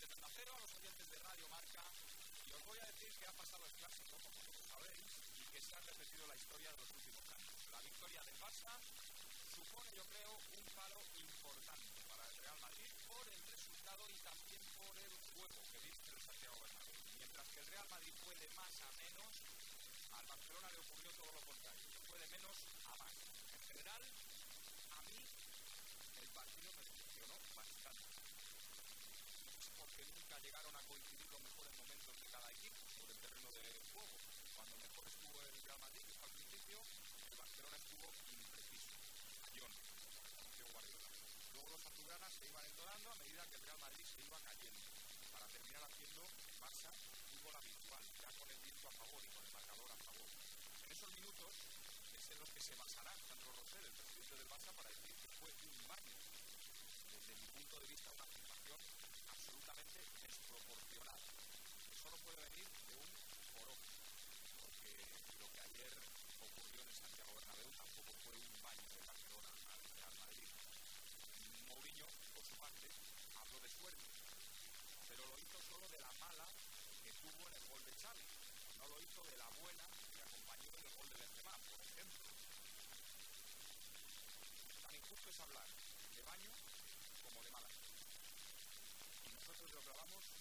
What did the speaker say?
de Fernajero a los oyentes de Radio Marca y os voy a decir que ha pasado el clásico, como sabéis, y que se ha repetido la historia de los últimos años. La victoria del Barça supone, yo creo, un paro importante para el Real Madrid por el resultado y también por el juego que viste el Santiago Bernabéu. Mientras que el Real Madrid fue de más a menos, al Barcelona le ocurrió todo lo contrario, fue de menos a más. En general, Porque nunca llegaron a coincidir los mejores momentos de cada equipo sobre el terreno de juego. Cuando mejor estuvo el Real Madrid, al principio, el Barcelona estuvo impreciso. Ayón, Guardiola. Luego los azulgranas se iban entonando a medida que el Real Madrid se iba cayendo, para terminar haciendo en Barça fútbol habitual, ya con el viento a favor y con el marcador a favor. En esos minutos es en los que se basará Sandro Rosell, el presidente del Barça, para decir que fue un baño. Desde mi punto de vista, una afirmación absolutamente desproporcionada. Que solo puede venir de un foro, porque lo que ayer ocurrió en Santiago Bernabéu tampoco fue un baño de Barcelona al Real Madrid. Mourinho, por su parte, habló de suerte, pero lo hizo solo de la mala que tuvo en el gol de Xavi. No lo hizo de la buena que acompañó en el gol de Benzema, por ejemplo. Tan injusto es hablar de baño como de mala. Y nosotros lo que hablamos